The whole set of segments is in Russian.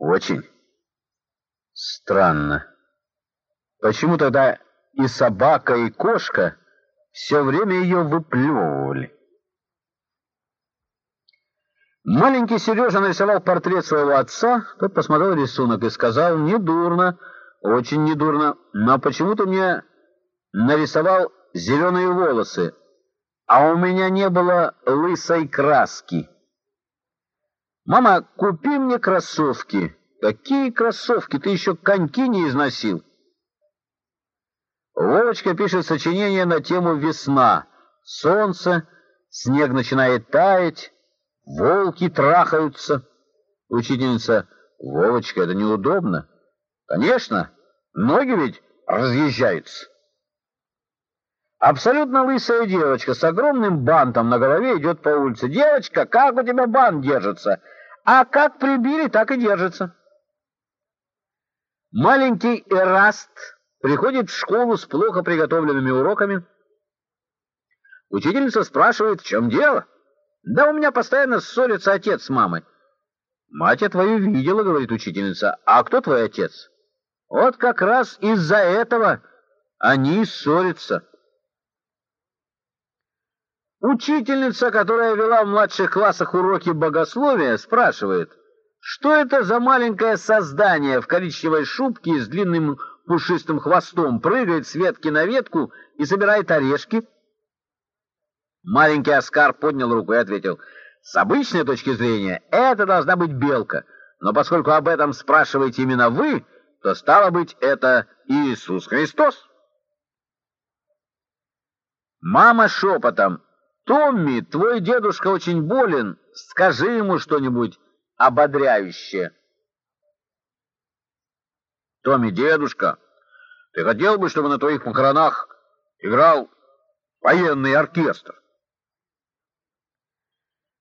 Очень. Странно. Почему тогда и собака, и кошка все время ее выплевывали? Маленький Сережа нарисовал портрет своего отца, тот посмотрел рисунок и сказал, недурно, очень недурно, но почему ты мне нарисовал зеленые волосы, а у меня не было лысой краски. «Мама, купи мне кроссовки». «Какие кроссовки? Ты еще коньки не износил». Вовочка пишет сочинение на тему «Весна». Солнце, снег начинает таять, волки трахаются. Учительница, Вовочка, это неудобно. Конечно, ноги ведь разъезжаются. Абсолютно лысая девочка с огромным бантом на голове идет по улице. «Девочка, как у тебя бант держится?» «А как прибили, так и держится». Маленький Эраст приходит в школу с плохо приготовленными уроками. Учительница спрашивает, в чем дело? Да у меня постоянно ссорится отец с мамой. Мать я твою видела, говорит учительница. А кто твой отец? Вот как раз из-за этого они ссорятся. Учительница, которая вела в младших классах уроки богословия, спрашивает, что это за маленькое создание в коричневой шубке с длинным пушистым хвостом прыгает с ветки на ветку и собирает орешки? Маленький Оскар поднял руку и ответил, с обычной точки зрения это должна быть белка, но поскольку об этом спрашиваете именно вы, то стало быть это Иисус Христос. Мама шепотом, «Томми, твой дедушка очень болен, скажи ему что-нибудь ободряющее». «Томми, дедушка, ты хотел бы, чтобы на твоих похоронах играл военный оркестр?»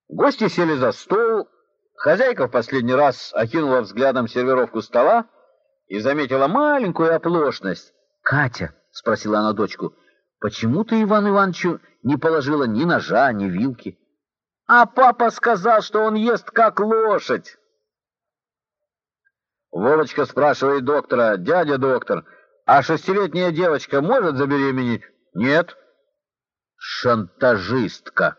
Гости сели за стол. Хозяйка в последний раз окинула взглядом сервировку стола и заметила маленькую оплошность. «Катя», — спросила она дочку, — «почему ты Ивану Ивановичу не положила ни ножа, ни вилки?» «А папа сказал, что он ест как лошадь». Вовочка спрашивает доктора, «Дядя доктор, а шестилетняя девочка может забеременеть?» «Нет». «Шантажистка».